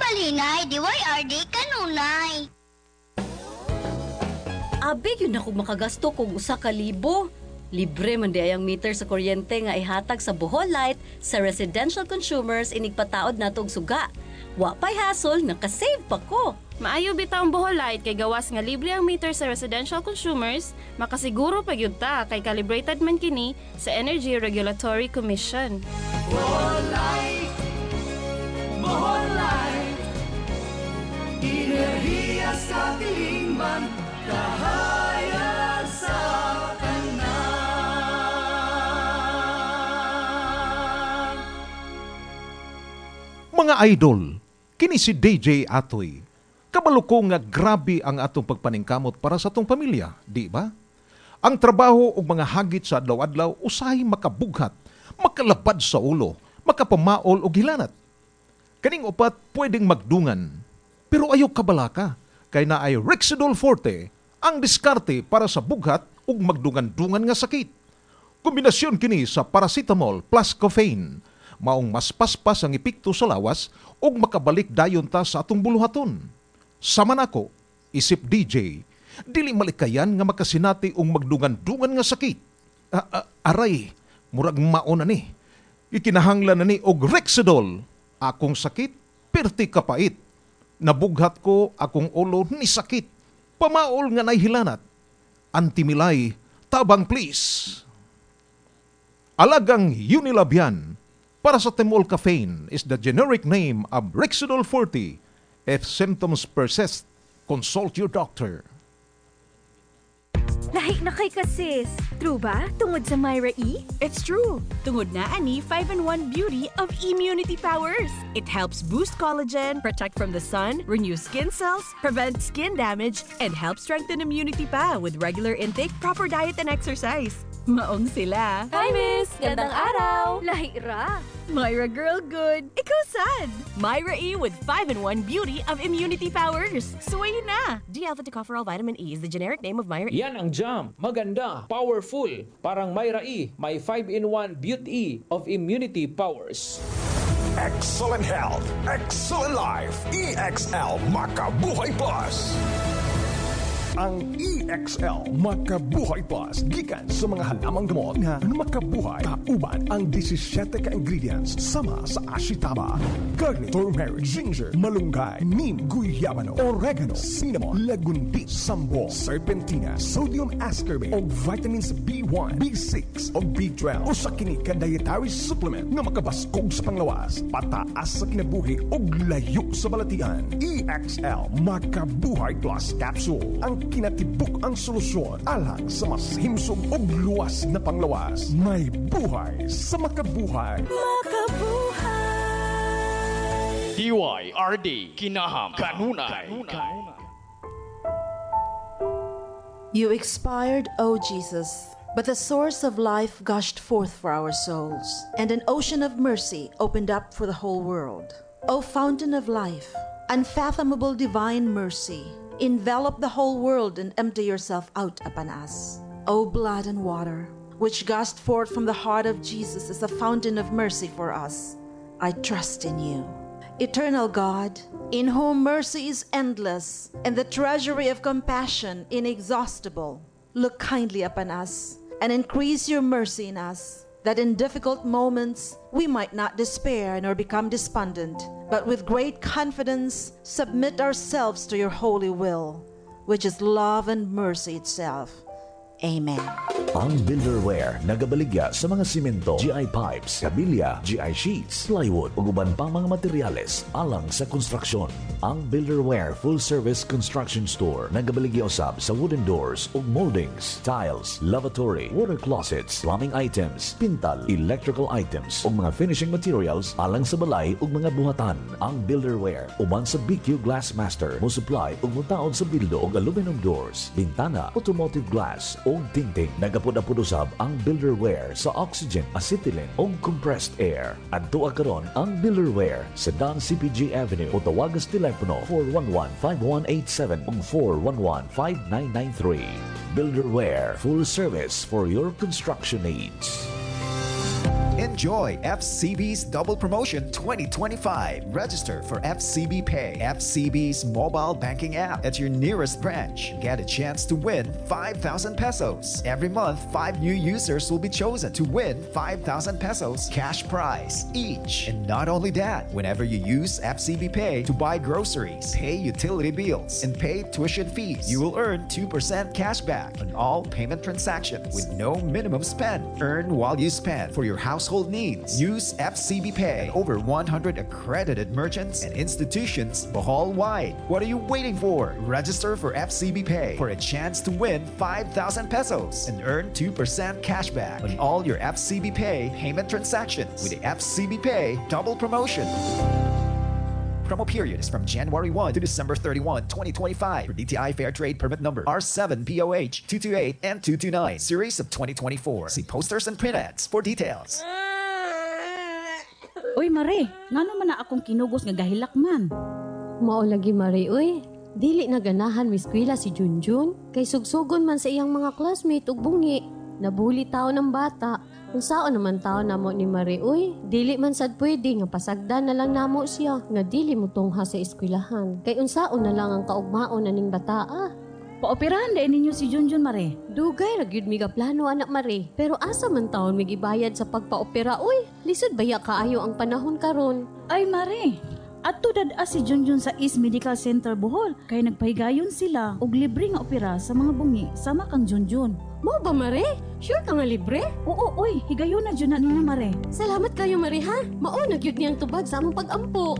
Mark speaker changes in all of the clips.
Speaker 1: balinay, DYRD kanunay.
Speaker 2: Abi yun ako makagasto kung usa ka libo. Libre man di ayang meter sa kuryente nga ihatag sa Bohol Light sa residential consumers inigpataod nato og suga. Wa pay hasol, nakasave pa ko.
Speaker 3: Maayo bitaw ang Boholite kay gawas nga libre ang meter sa residential consumers, makasiguro pa gyud ta kay calibrated man kini sa Energy Regulatory Commission.
Speaker 4: Enerhiya sa tilingman, kahayag sa kanan.
Speaker 5: Mga idol, kini si DJ Atoy. Kabalo ko nga grabe ang atong pagpaningkamot para sa atong pamilya, di ba? Ang trabaho ug mga hagit sa adlaw-adlaw usahay makabughat, makalapad sa ulo, makapamaol og hilanat. Kaning upat pwedeng magdungan, pero ayaw kabalaka kay na ay Rexidol Forte ang diskarte para sa bughat ug magdungan-dungan nga sakit. Kombinasyon kini sa paracetamol plus caffeine maong mas paspas ang epekto sa lawas ug makabalik dayon ta sa atong buluhaton. Sama nako, isip DJ, dili malikayan nga makasinati og magdungan-dungan nga sakit. Aray, murag maon na ni. Ikinahanglan na ni og Rexidol. Akong sakit, perti kapait. Nabughat ko akong ulo ni sakit. Pamaol nga nayhilanat. Antimilay, tabang please. Alagang Unilabian para sa Temol Caffeine is the generic name of Rexidol 40. If symptoms persist, consult your doctor.
Speaker 6: Lahi na kay kasis. True ba? Tungod sa Myra E?
Speaker 7: It's true. Tungod na ani 5-in-1 beauty of immunity powers. It helps boost collagen, protect from the sun, renew skin cells, prevent skin damage, and help strengthen immunity pa with regular intake, proper diet, and exercise. Maong sila.
Speaker 6: Hi, Miss! Gandang araw! Lahi ra.
Speaker 7: Myra Girl Good. Ikaw sad. Myra E with 5-in-1 beauty of immunity powers. Suway na. D-alpha tocopherol vitamin E is the generic name of Myra E.
Speaker 8: Yan ang jam. Maganda, powerful. Parang Myra E, may 5-in-1 Beauty of Immunity Powers.
Speaker 9: Excellent health, excellent life. EXL Makabuhay Plus. Ang EXL Makabuhay Plus gikan sa mga halamang gamot. Nga. Makabuhay. Kauban ang 17 ka ingredients. Sama sa ashitaba, garlic, turmeric, ginger, malunggay, neem, guyabano, oregano, cinnamon, lagundi, sambo, serpentina, sodium ascorbate o vitamins B1, B6 o B12 o sa kini ka dietary supplement nga makabaskog sa panglawas, pataas sa kinabuhi o layo sa balatian. EXL Makabuhay Plus Capsule. Ang kinatibuk ang solusyon alang sa mas himsog o luwas na panglawas. May buhay sa makabuhay.
Speaker 10: DYRD Kinaham Kanunay.
Speaker 11: You expired, O Jesus, but the source of life gushed forth for our souls, and an ocean of mercy opened up for the whole world. O fountain of life, unfathomable divine mercy, envelop the whole world and empty yourself out upon us. O blood and water, which gushed forth from the heart of Jesus as a fountain of mercy for us, I trust in you. Eternal God, in whom mercy is endless and the treasury of compassion inexhaustible, look kindly upon us and increase your mercy in us, that in difficult moments we might not despair nor become despondent, but with great confidence submit ourselves to your holy will, which is love and mercy itself. Amen.
Speaker 12: Ang Builderware nagabaligya sa mga simento, GI pipes, kabilya, GI sheets, plywood ug uban pang mga materyales alang sa konstruksyon. Ang Builderware Full Service Construction Store nagabaligya usab sa wooden doors ug moldings, tiles, lavatory, water closets, plumbing items, pintal, electrical items ug mga finishing materials alang sa balay ug mga buhatan. Ang Builderware uban sa BQ Glass Master mo supply ug mutaod sa bildo ug aluminum doors, bintana, automotive glass ug tingting. Nagapud-apud usab ang Builderware sa oxygen, acetylene ug compressed air. Adto karon ang Builderware sa Don CPG Avenue o tawagas telepono 411-5187 ug 411-5993. Builderware, full service for your construction needs.
Speaker 13: Enjoy FCB's Double Promotion 2025. Register for FCB Pay, FCB's mobile banking app at your nearest branch. Get a chance to win 5,000 pesos. Every month, five new users will be chosen to win 5,000 pesos cash prize each. And not only that, whenever you use FCB Pay to buy groceries, pay utility bills, and pay tuition fees, you will earn 2% cash back on all payment transactions with no minimum spend. Earn while you spend for your household needs. Use FCB Pay over 100 accredited merchants and institutions Bohol wide. What are you waiting for? Register for FCB Pay for a chance to win 5,000 pesos and earn 2% cashback on all your FCB Pay payment transactions with the FCB Pay double promotion. Promo period is from January 1 to December 31, 2025 for DTI Fair Trade Permit Number R7POH 228 and 229, Series of 2024. See posters and print ads for details.
Speaker 14: Uy, Mare, nga naman na akong kinugos nga gahilak man.
Speaker 15: Mao lagi Mari, uy. Dili na ganahan miskwila si Junjun. Kay sugsugon man sa iyang mga classmate ug bungi. Nabuli tao ng bata. Kung saan naman tao namo ni Mari, uy. Dili man sad pwede nga pasagdan na lang namo siya. Nga dili mo tungha sa eskwelahan. Kay unsaon na lang ang kaugmaon na ning bataa.
Speaker 14: Paoperahan din ninyo si Junjun, Mare.
Speaker 15: Dugay ra gyud mi plano anak Mare. Pero asa man taon mi gibayad sa pagpaopera, uy. Lisod baya kaayo ang panahon karon.
Speaker 14: Ay, Mare. At tudad si Junjun sa East Medical Center Bohol kay nagpahigayon sila og libre nga opera sa mga bungi sama kang Junjun.
Speaker 15: Mo ba Mare? Sure ka nga libre?
Speaker 14: Oo, oy, higayon na dyan na ninyo Mare.
Speaker 15: Salamat kayo Mare ha. Mao na gyud niyang tubag sa among pag-ampo.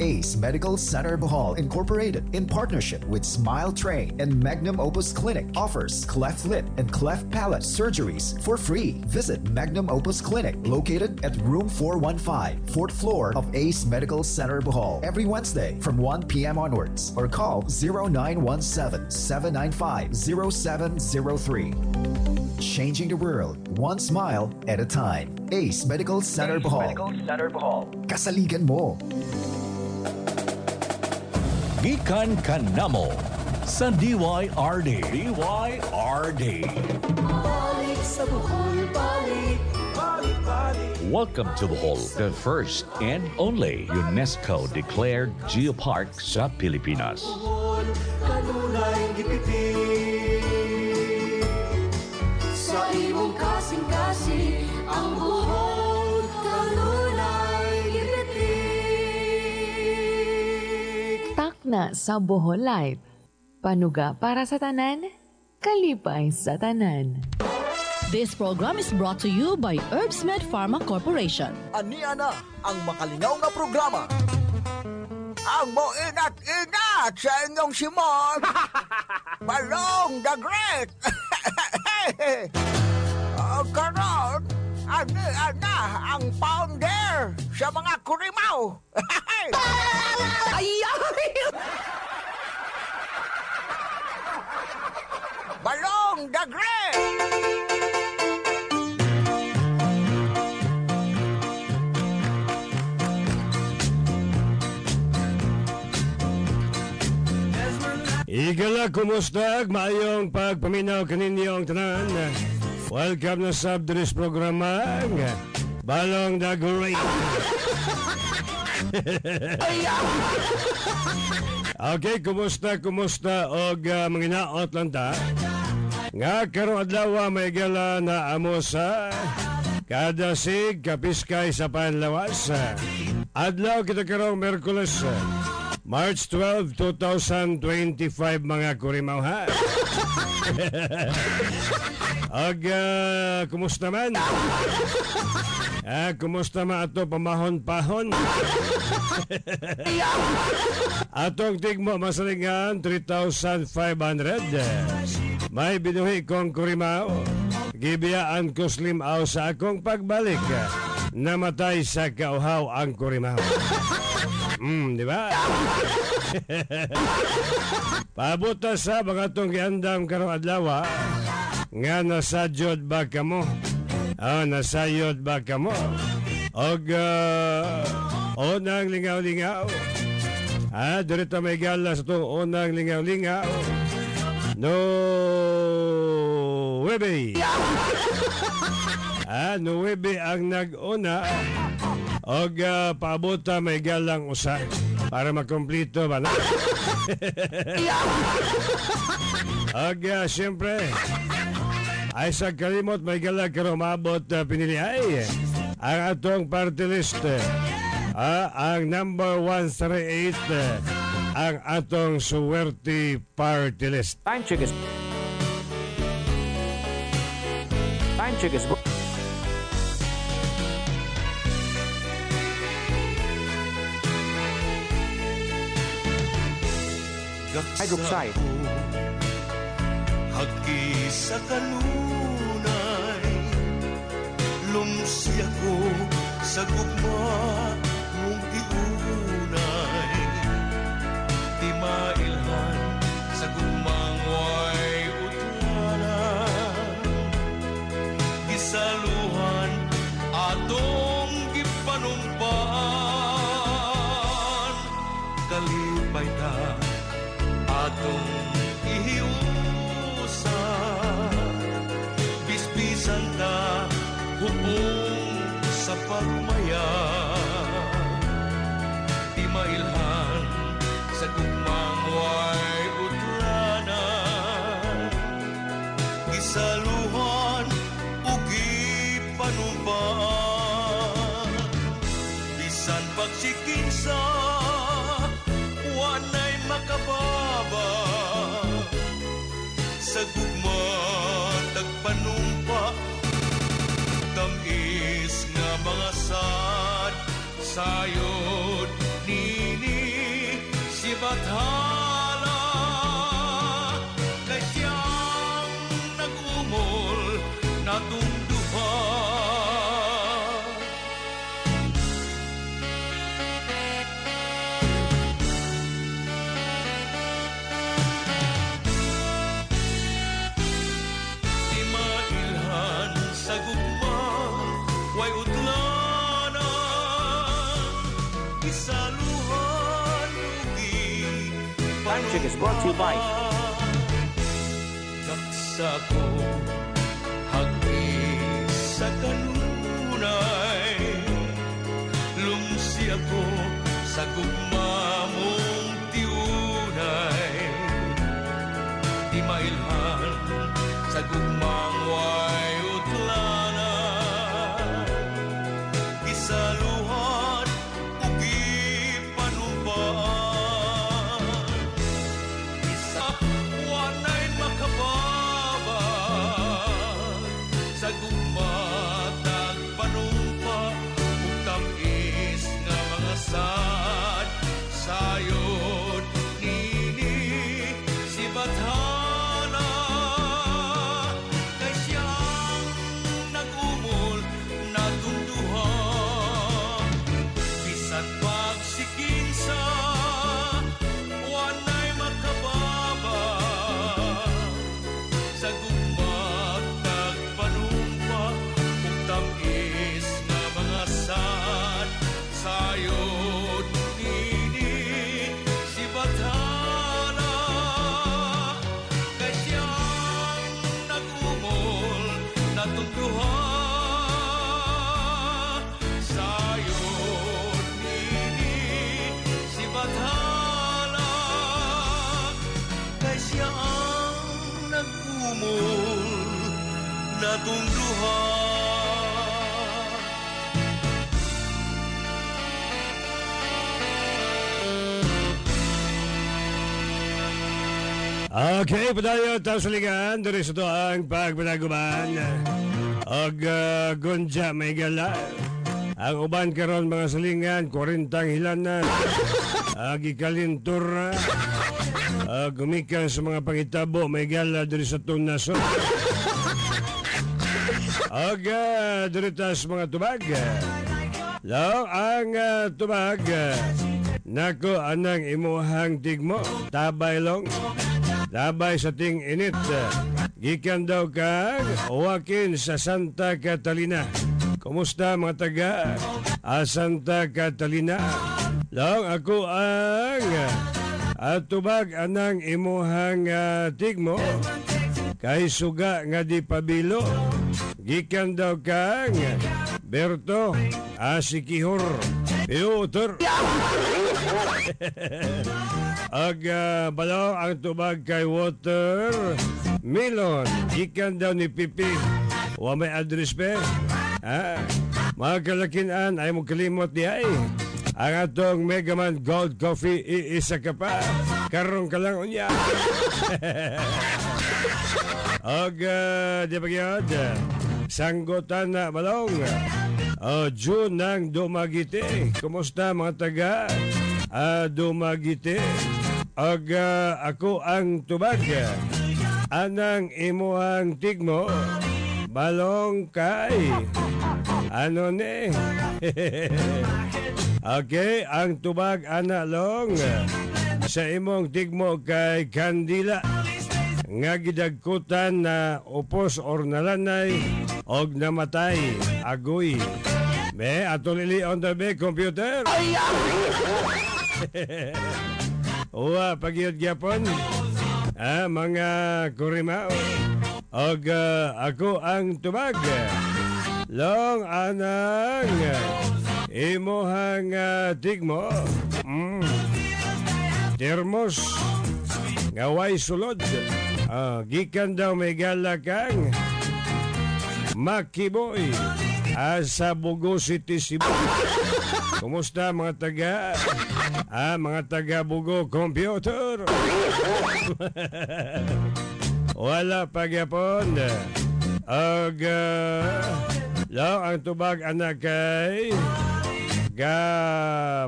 Speaker 13: ACE Medical Center Bohol Incorporated, in partnership with Smile Train and Magnum Opus Clinic, offers cleft lip and cleft palate surgeries for free. Visit Magnum Opus Clinic, located at room 415, fourth floor of ACE Medical Center Bohol, every Wednesday from 1 p.m. onwards, or call 0917 795 0703. Changing the world, one smile at a time. ACE Medical Center Bohol.
Speaker 9: Center Bohol.
Speaker 13: Kasaligan mo.
Speaker 12: Gikan kanamo sa DYRD. DYRD.
Speaker 4: Balik sa Bohol, balik, balik, balik.
Speaker 12: Welcome to Bohol, the first and only UNESCO-declared geopark sa Pilipinas.
Speaker 4: Bohol, kanunay gipitin. Sa imong kasing-kasing, ang Bohol,
Speaker 16: Takna sa Bohol Light. Panuga para sa tanan, kalipay sa tanan.
Speaker 17: This program is brought to you by Herbsmed Pharma Corporation.
Speaker 18: Ania na ang makalingaw nga programa. Ang mo inat-inat sa inyong simon. Balong the Great. karon, ani ana ang founder sa mga kurimaw. Ay! Balong the Great!
Speaker 19: Igala, kumusta? Maayong pagpaminaw kaninyong tanan. Welcome na sa Abdris programa. Balong the Great. okay, kumusta, kumusta? Og uh, manginaot lang ta. Nga karong adlaw may gala na amo sa kada sig kapiskay sa panlawas. Adlaw kita karong Merkules. March 12, 2025 mga kurimaw ha. Ag, uh, kumusta man? Ah, kumusta man ato pamahon-pahon? Atong tigmo masalingan 3,500. May binuhi kong kurimaw. Gibiyaan ko slim aw sa akong pagbalik. Namatay sa kauhaw ang kurimaw. Hmm, di ba? Pabuta sa mga tong giandam karong adlaw nga nasadyod ba kamo? Oh, nasayod ba kamo? Og uh, unang lingaw-lingaw. Ah, dirito may gala sa itong unang lingaw-lingaw. No, webe. Ah, nuwebe ang nag-una. Og uh, paabota may galang usa para makomplito ba na? og uh, siyempre, ay sa kalimot may galang karumabot uh, pinili ay ang atong party list. Ah, ang number 138 uh, ang atong suwerte party list.
Speaker 20: Time check is Time check is Hydroxide.
Speaker 8: Hagi sa kanunay Lumsi ako sa gugma
Speaker 20: saw you. Brought to you by
Speaker 8: ko sa kanunay Lumsi ako sa gugma mong tiunay. Di mailhan sa gugmang
Speaker 19: Okay, padayon tayo sa ligan. Dari sa ang pagpanaguman. Og uh, gunja may gala. Ang uban karon mga salingan, 40 hilanan. Agi kalintura. Uh, gumikan sa mga pangitabo, may gala dari sa itong naso. Og uh, mga tubag. Law, ang uh, tubag. Nako, anang imuhang tigmo. Tabay long. Tabay sa ting init. Gikan daw kag Joaquin sa Santa Catalina. Kumusta mga taga ah, Santa Catalina? Lang ako ang at tubag anang imuhang uh, tigmo. kay suga nga di pabilo. Gikan daw kang Berto Asikihor Piotr. Ag uh, balaw ang tubag kay Water. Milon Gikan daw ni Pipi. Wa may address pe? Ah, Mga kalakinan ay mo kalimot di ay. Ang atong Megaman Gold Coffee iisa ka pa. Karong ka lang unya. Og uh, di ba gyud sanggotan na balong. Uh, June ng Dumagiti kumusta mga taga uh, Dumagiti og uh, ako ang tubag. Anang imuhang tigmo balong kay ano ni? Okay, ang tubag ana long. Sa imong tigmo kay Kandila nga gidagkutan na upos or nalanay og namatay agoy. Be, atulili on the be computer. Uwa, pagyod gyapon. Ah, mga kurimao. Og ah, ako ang tubag. Long anang imuhang uh, tigmo mm. termos ngaway sulod. Uh, gikan daw may galakang makiboy. Asa Bugo City Cebu. Kumusta mga taga? Ah, mga taga Bugo Computer? Wala pagyapon og uh, ang tubag anak kay ga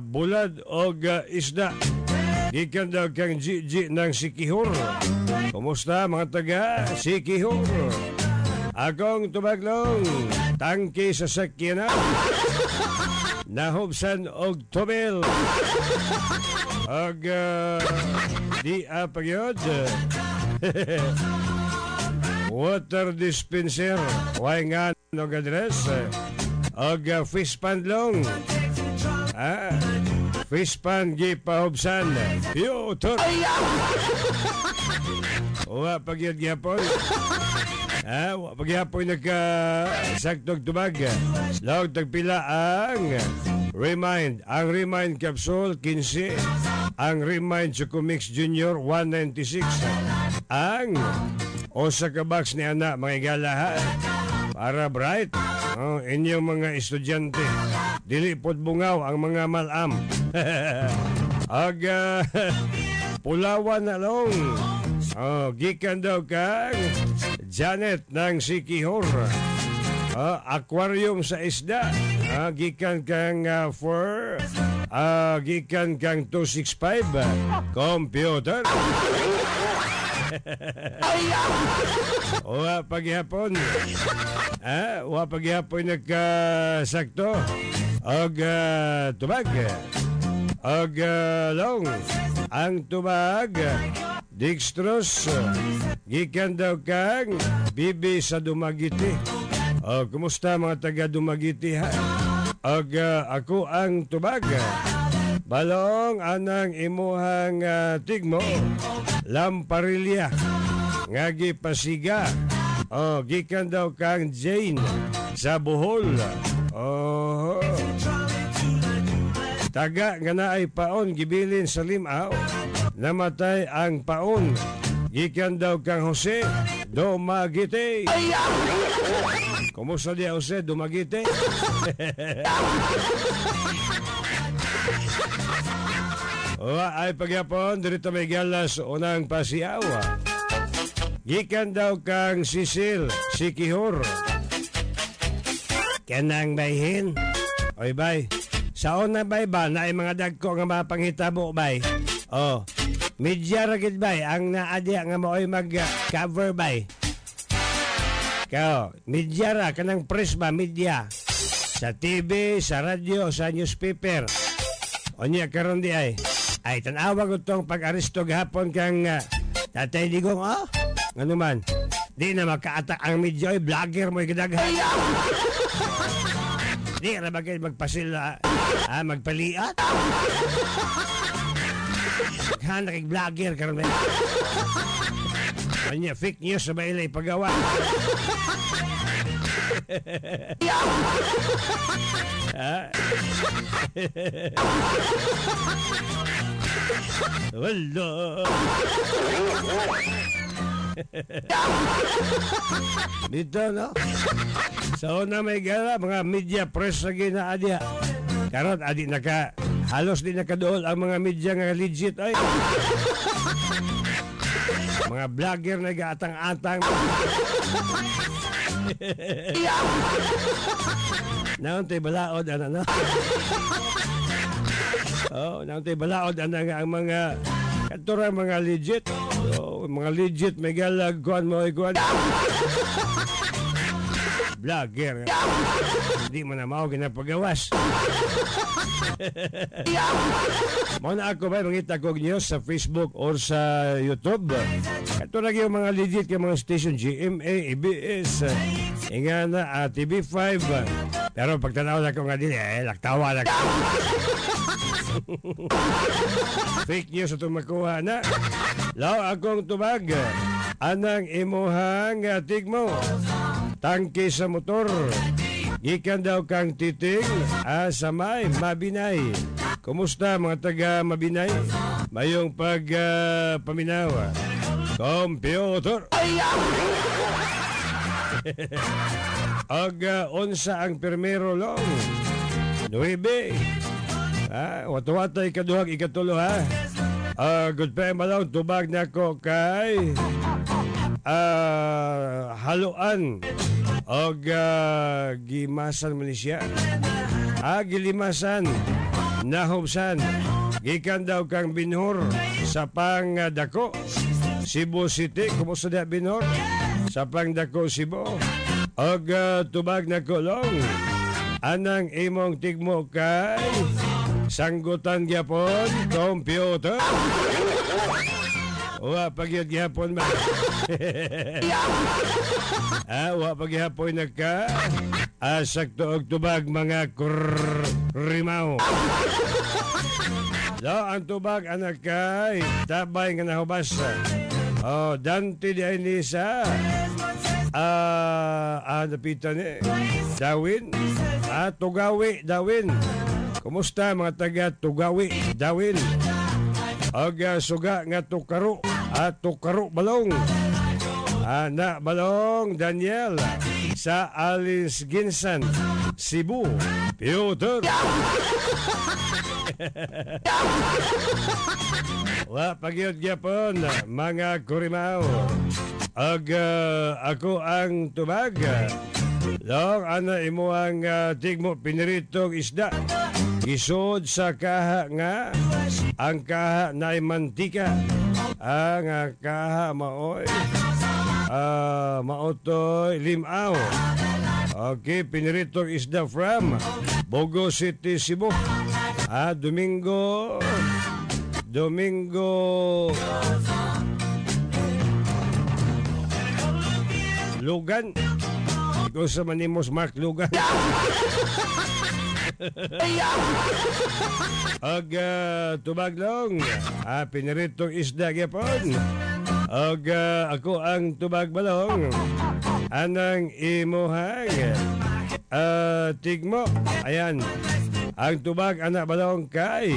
Speaker 19: bulad o ga isda. Gikan daw kang Gigi ng Sikihor. Kumusta mga taga Sikihor? Akong tubaglong tangke sa sakyanan. Nahubsan og tubel. Og uh, di apagyod. Water dispenser. Why nga nog address? Og uh, fish pan long. Ah, fish pan gi pahubsan. Piotr. Wa pagyod gyapon. Ah, wa pagyapon nagka saktog tubag. Log tagpila ang Remind. Ang Remind capsule 15. Ang Remind Chocomix Junior 196. Ang Osa ka box ni anak mga igala ha. Para bright. Oh, inyong mga estudyante. Dili pod bungaw ang mga malam. Aga pulawan na long. Oh, gikan daw kang Janet ng Sikihor. Uh, aquarium sa isda. Uh, gikan kang uh, for uh, gikan kang 265 computer. Wa paghapon. Ah, wa paghapon nagkasakto. Og uh, tubag. Og uh, long. Ang tubag. Dextrose. Gikan daw kang bibi sa Dumagiti. Oh, kumusta mga taga Dumagiti ha? Og uh, ako ang tubag. Balong anang imuhang uh, tigmo Lamparilya Ngagi pasiga Oh, gikan daw kang Jane sa Bohol. Oh. Taga nga na ay paon gibilin sa limaw. Namatay ang paon. Gikan daw kang Jose Domagite. Kumusta dia Jose Domagite? Wa ay pagyapon dito may galas unang pasiawa. Gikan daw kang Sisil Sikihor. Kanang bayhin. Oy bay. Saon na bay ba na ay mga dagko nga mapanghitabo bay? Oh. Media ra gid bay ang naadya nga maoy mag cover bay. Kao, media ra kanang press ba media. Sa TV, sa radyo, sa newspaper. Onya karon di ay. Ay tanawa ko tong pag-aristo gahapon kang uh, Tatay Digong, oh, ano man, di na makaatak ang medyo ay vlogger mo ikadaghan. di na ba kayo magpasila, ah, magpaliat? Hana kay vlogger karon ba? Kanya fake news sa bailay pagawa. ha? Wala. Dito, no? Sa una may gala, mga media press na ginaadya. Karon, adi naka, halos di nakadool ang mga media nga legit. Ay, mga vlogger na gaatang-atang. Naon tay balaod ano no? Oh, naon tay balaod ano nga ang mga kantora mga legit. Oh, mga legit may galag kuan mo kuan. Vlogger. Di mo na mao ginapagawas. Mo na ako ba mangita kog news sa Facebook or sa YouTube. Ito lagi yung mga legit kay mga station GMA, ABS, inga na ah, TV5. Pero pagtanaw na ko nga din, eh, laktawa na Fake news ito makuha na. Law akong tubag. Anang imuhang atig mo. Tangke sa motor. Gikan daw kang titing asa may mabinay. Kumusta mga taga mabinay? Mayong pag ah, paminaw. Computer. Ag ah, onsa ang permero long. Nuebe. Ah, watawatay kaduhag ikatulo ha. Ah, good pa malaw tubag na ko kay ah, haluan og ah, gimasan mo ni siya. Ah, gilimasan, nahubsan, gikan daw kang binhor sa pang ah, dako. Cebu City, kumusta da binhor? Sa pang dako Cebu. Og ah, tubag na kulong. Anang imong tigmo kay sanggutan gyapon computer. Wa pagyud gyapon ba? ah, wa pagyapon na ka. Ah, sakto og tubag mga krimaw. Lo, ang tubag anak kay tabay nga nahubas. Oh, Dante di ni sa ah, ah, napitan ni Dawin. Ah, Tugawi, Dawin. Kumusta mga taga Tugawi, Dawin? Aga suga nga tukaro at tukaro balong. Ana balong Daniel sa Alice Ginsan, Cebu, Piotr. Wa pagyod gyapon mga kurimaw. Ag ah, ako ang tubag. Long ana imo ang ah, tigmo piniritong isda. Isod sa kaha nga ang kaha na mantika. Ah, kaha maoy ah maotoy limaw. Okay, piniritong isda from Bogo City, Cebu. Ah, Domingo Domingo Lugan. Ikaw sa Manimos Mark Lugan. Ag uh, tubaglong. Ah, piniritong isda gyapon. Ag ah, ako ang tubagbalong. Anang imuhang. Ah, tigmo. Ayan. Ang tubag anak balong kay.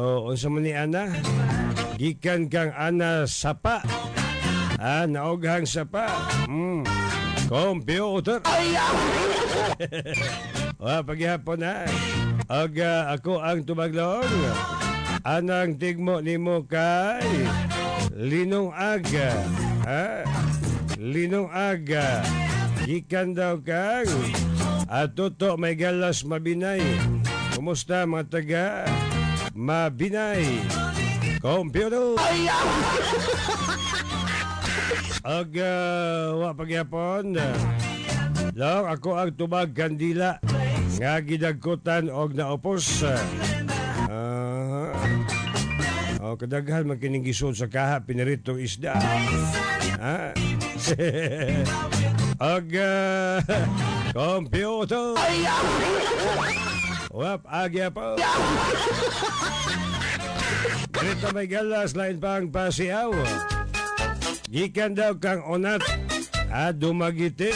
Speaker 19: Oh, unsa man ni ana? Gikan kang ana sapa. Ah, naoghang sapa. Mm. Computer. Wa paghapon na. Ag ah, ako ang tumaglong. Anang tigmo nimo kay Linong Aga. Ha? Linong Aga. Gikan daw kang Atuto may galas mabinay. Kumusta mga taga? Mabinay. Computer. Ag uh, wa pagyapon. Long ako ang tubag kandila nga gidagkutan og naupos. Uh, oh, kadaghan man kining gisod sa kaha pinaritong isda. Ha? Uh, computer. Wap, agya po. Dito may galas lain pang pasiaw. Gikan daw kang onat at dumagiti.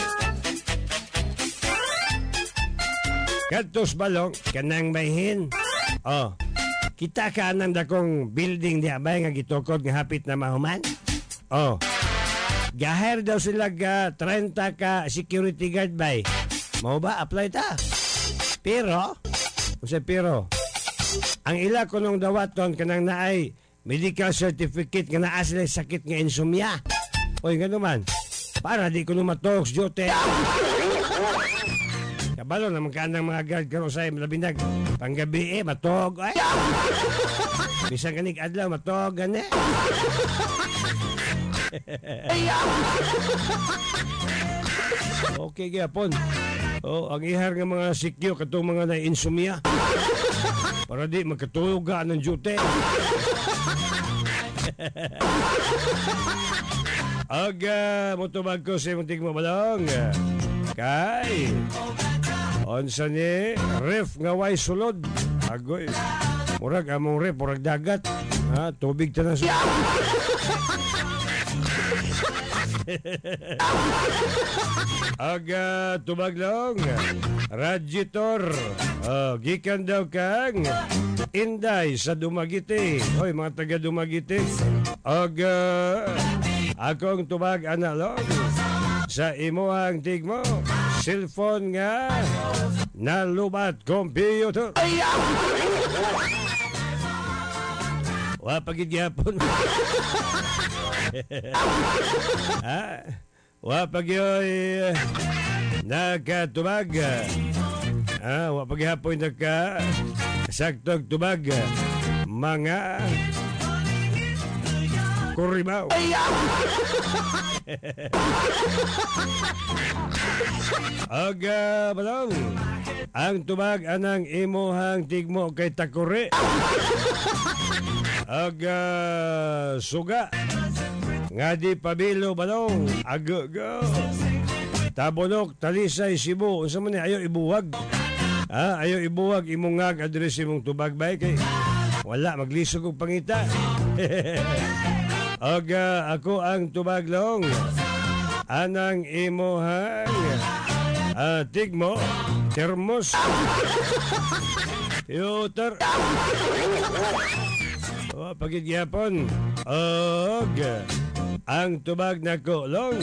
Speaker 19: Katos balong, kanang mayhin. Oh, kita ka anang dakong building di abay nga gitukod nga hapit na mahuman. Oh, gahir daw sila ga 30 ka security guard bay. Mau ba apply ta? Pero, Jose pero, ang ila ko nung dawaton kanang naay medical certificate nga naa sila sakit nga insomnia. Oy, nga naman, para di ko numatoks, jote. Kabalo naman ka ng mga guard karon sa labinag. Panggabi eh, matog. Ay! Bisang kanig adlaw, matog, gani. okay, gyapon. Oh, ang ihar nga mga sikyo katong mga na insomnia. Para di magkatulog ka ng jute. Aga, mutubag ko sa muntik mo balong. Kay, onsa ni ref nga way sulod. Agoy, murag among ref, murag dagat. Ha, tubig ta na sulod. Aga tumaglong Radjitor oh, Gikan daw kang Inday sa Dumagiti Hoy mga taga Dumagiti Aga Akong tumag analog Sa imuhang tigmo Cellphone nga Nalubat computer Wa pagid gyapon ha? Wa pagyoy nakatubag. Ah, wa pagihapon naka saktog tubag. Mga kurimaw. Aga balong. Ang tubag anang imuhang tigmo kay takure. Aga suga nga di pabilo balong agaga tabonok talisay sibo unsa man ayo ibuwag ha ayo ibuwag imong address imong tubag bay kay wala maglisog og pangita Aga ako ang tubaglong anang imuhang uh, tigmo termos. Filter Oh, pagigyapon. Og ang tubag na kulong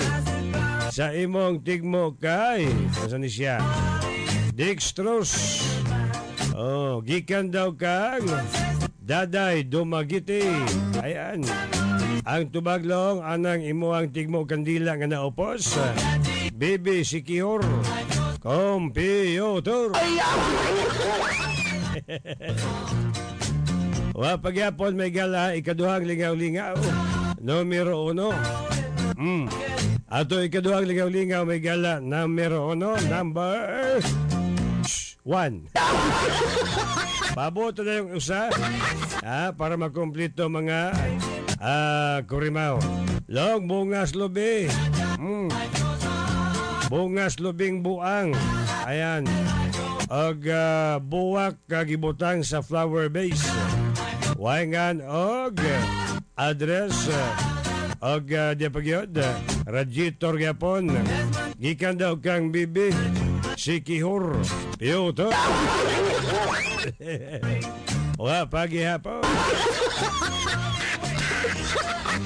Speaker 19: sa imong tigmo kay. Asa ni siya? Dextrose. Oh gikan daw kang daday dumagiti. Ayan ang tubaglong anang imuang tigmo kandila nga naupos bibi sikihor computer Wa pagyapon may gala ikaduhang lingaw-lingaw. Numero uno. Mm. Ato ikaduhang lingaw-lingaw may gala numero uno. Number one. Pabuto na yung usa. Ah, para makumpleto mga ah, kurimaw. Long bungas lubi. Mm. Bungas lubing buang. Ayan. Og uh, buwak kagibutang sa flower base. Waingan og address og uh, di pagyod Radjitor gyapon gikan daw kang bibi sikihor piuto wa pagi hapon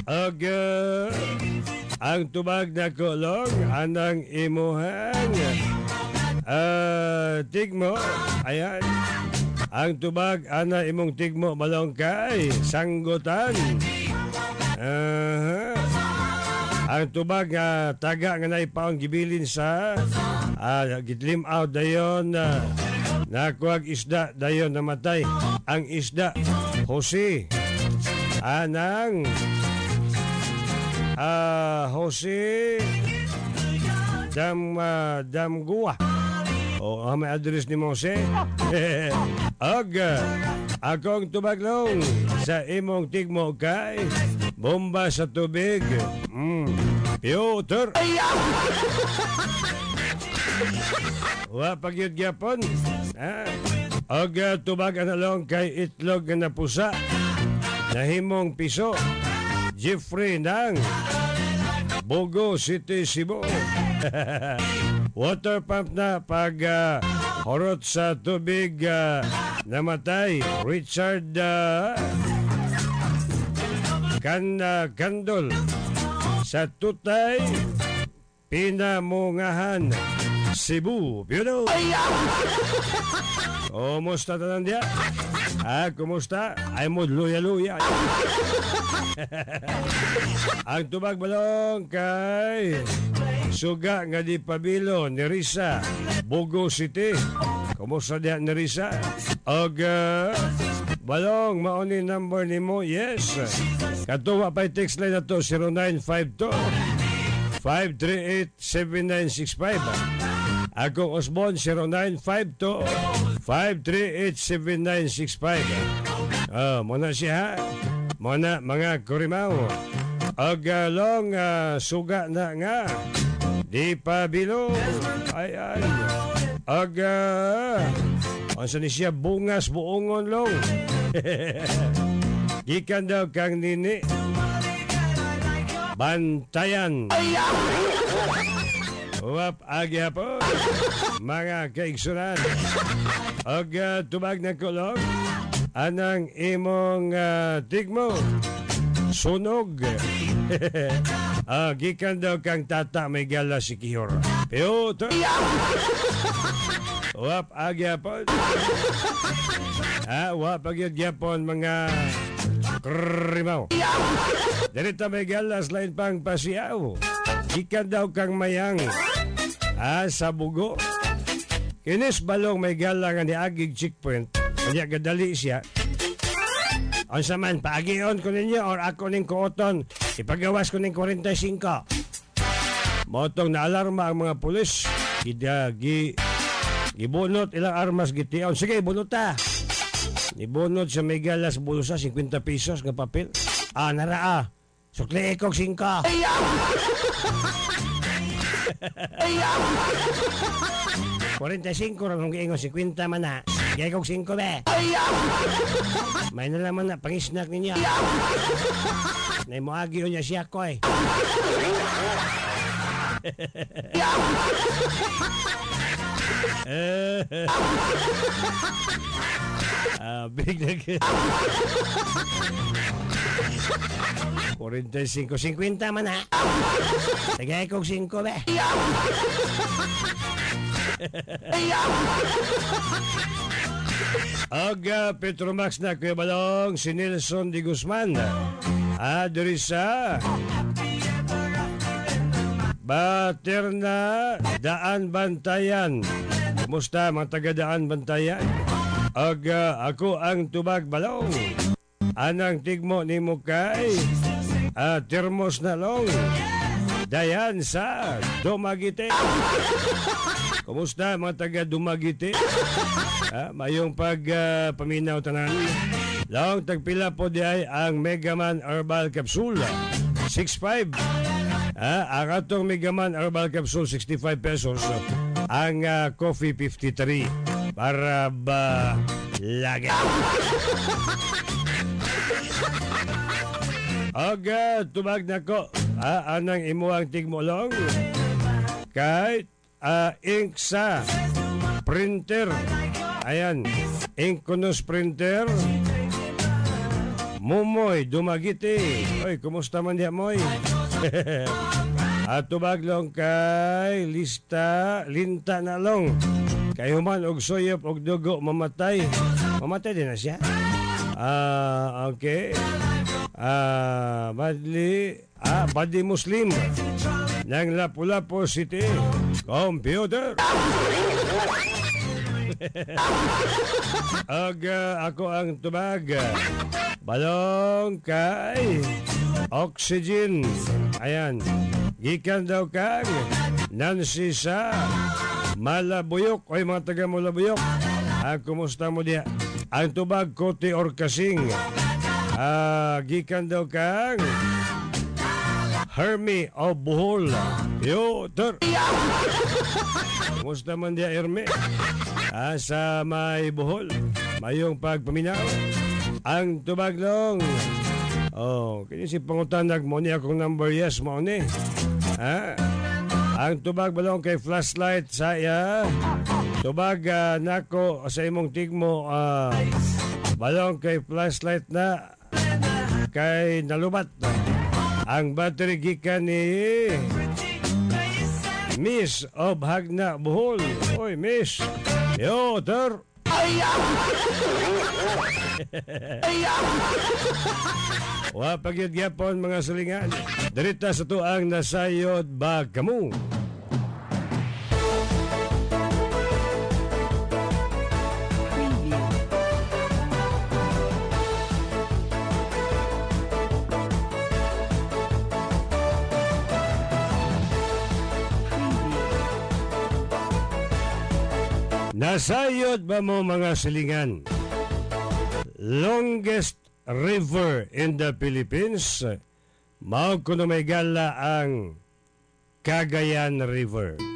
Speaker 19: og uh, ang tubag na kulong anang imuhang. Uh, tigmo ayan. Ang tubag ana imong tigmo malongkay sanggutan. Uh, ang tubag nga uh, taga nga naipaong gibilin sa uh, gitlim out dayon uh, nakuag isda dayon namatay ang isda. Jose anang uh, Jose Dam uh, Damgua o oh, may address ni Mose. Og akong tubaglong sa imong tigmo kay bomba sa tubig. Mm. Piotr. Wa pagyud gyapon. Ha? Og uh, tubag analong kay itlog nga napusa. Nahimong piso. Jeffrey ng Bogo City, Cebu. Water pump na pag uh, horot sa tubig uh, namatay. Richard uh, kan uh, Kandol sa Tutay Pinamungahan Cebu. Beautiful. Kumusta tanan dia? Ah, kumusta? Ay mo luya-luya. Ang tubag balong kay Suga nga di pabilo ni Risa, Bogo City. Kumusta diya ni Risa? Og uh, balong mauni number ni mo? Yes. Katuwa pa text line na to 0952 538-7965. Ako Osbon 0952 538-7965. Oh, muna siya. Muna mga kurimaw. Og uh, suga na nga. Di pa bilo. Ay ay. Uh, Ansa ni siya bungas buongon long. Gikan daw kang nini. Bantayan. Uwap agya po. Mga kaigsunan. Og uh, tubag na kulog. Anang imong uh, tigmo. Sunog. ah, gikan daw kang tata may gala si Kihor. Piyoto. Uwap agya po. Ah, uwap agya gyapon mga krimaw. Dirita may galas lain pang pasiyaw. Ikan daw kang mayang. Ah, sa bugo. Kinis balong may gala nga ni Agig checkpoint. Kanya gadali siya. Ang saman, paagion ko ninyo or ako ning kuoton. Ipagawas ko ning 45. Motong na alarma ang mga pulis. Gida, gi, gibunot ilang armas gitiyon. Sige, bunot ta. Nibunot sa may galas bulsa, 50 pesos nga papel. Ah, naraa. Sukli ikog 5. Kuarenta singko rin kung giingon 50 man na. Gaya kong 5 be. May nalaman na pangisnak ninyo. Nay mo agi niya siya ko eh. Ah, big na 45, 50 man. Tagay kong 5 be. Aga Petromax na kuya balong si Nelson Di Guzman. Ah, diri sa Baterna Daan Bantayan. Kumusta mga taga Daan Bantayan? Aga ako ang tubag balong. Anang tigmo ni Mukay. Ah, termos na long. Dayan sa Dumagite. Kumusta mga taga Dumagite? ah, mayong pag uh, paminaw tanan. Long tagpila po di ay ang Megaman Herbal Capsule. 6.5. Ah, ang atong Megaman Herbal Capsule 65 pesos. Ang uh, coffee 53 para ba lagi. Aga, tubag na ko. Ah, anang imuang tigmolong. Kahit ah, ink sa printer. Ayan, ink kunos printer. Mumoy, dumagiti. Oy, kumusta man diya, Moy? At tubag long kay lista, linta na long. Kay human og soyop og dugo mamatay. Mamatay din na siya. Ah, okay. Ah, badli, ah, badi Muslim. Nang Lapu-Lapu City. Computer. Og ah, ako ang tubag. Balong kay Oxygen. Ayan. Gikan daw kang Nancy sa Malabuyok. Oy mga taga Malabuyok. Ah, kumusta mo diya? Ang tubag Kote Orkasing. Ah, gikan daw kang Hermie o Buhol. Yo, ter. Kumusta man dia Erme? Ah, sa may buhol. Mayong pagpaminaw. Ang tubaglong. Oh, kini si pangutanag mo ni akong number yes mo ni. Ha? Ang tubag balong kay flashlight sa iya. Tubag ah, nako sa imong tigmo ah, balong kay flashlight na kay nalubat. Ang battery gikan ni Miss of Hagna Buhol. Oy, Miss. Yo, ter. Wa pagyud gyapon mga sulingan. Dirita sa tuang nasayod ba kamo? Nasayod ba mo mga silingan? Longest river in the Philippines, mao kuno may gala ang Cagayan River.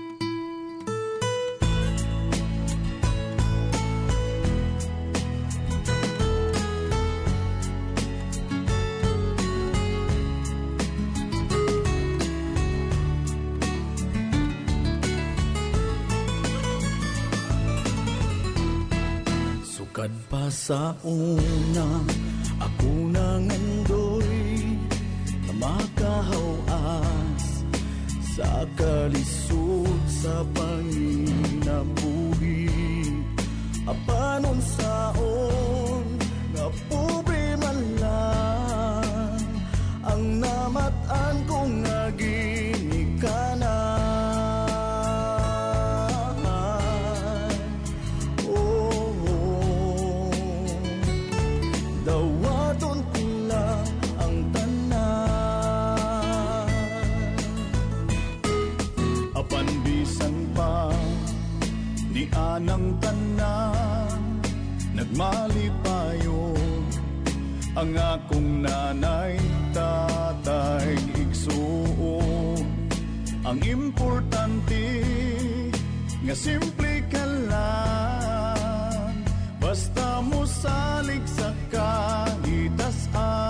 Speaker 4: Sa una Ako nang andoy Na makahawas Sa kalisod sa panginabuhi Nagmalipayon ang akong nanay tatay igsuon Ang importante nga simple ka lang. Basta mo salig sa kahitasan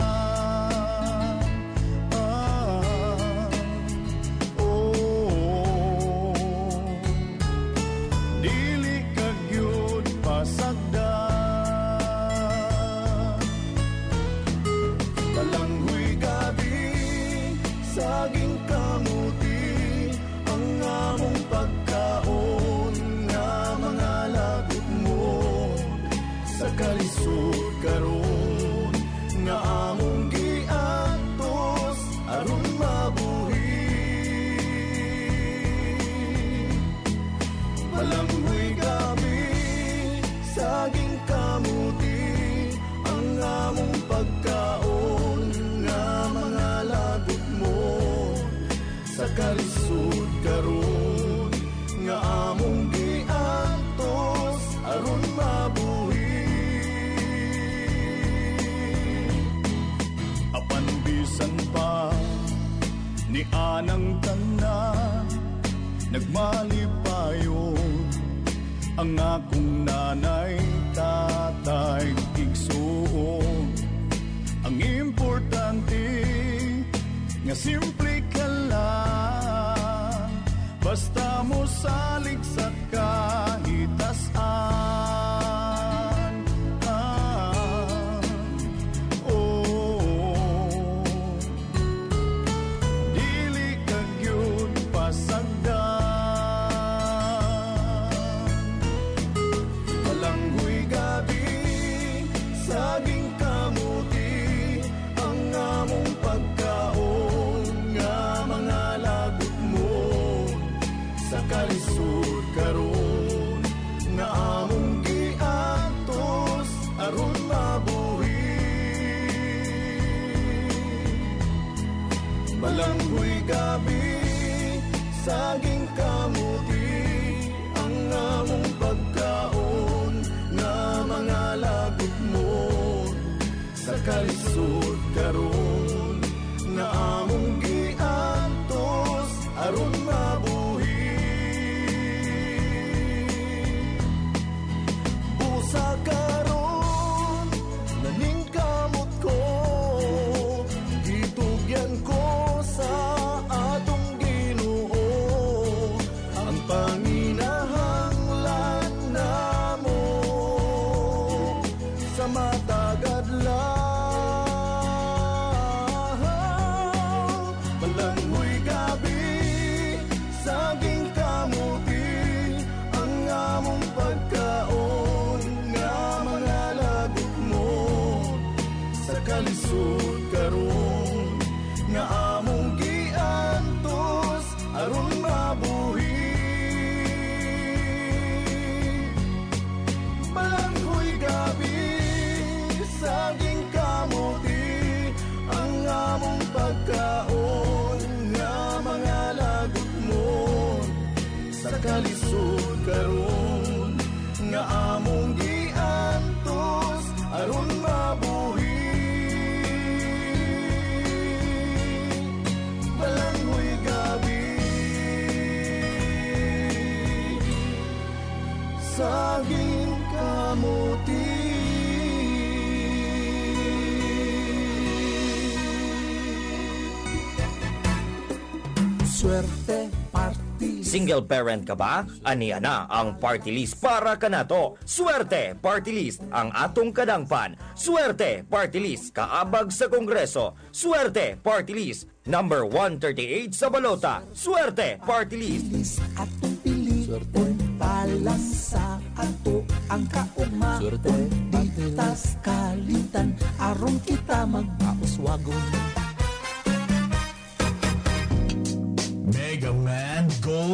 Speaker 21: Single parent ka ba? Ania na ang party list para kanato. Swerte Party List ang atong kadangpan. Swerte Party List kaabag sa Kongreso. Swerte Party List number 138 sa balota. Swerte Party List.
Speaker 22: atong pili Swerte Pala sa ato ang kauma Swerte Ditas kalitan aron kita mag-auswagon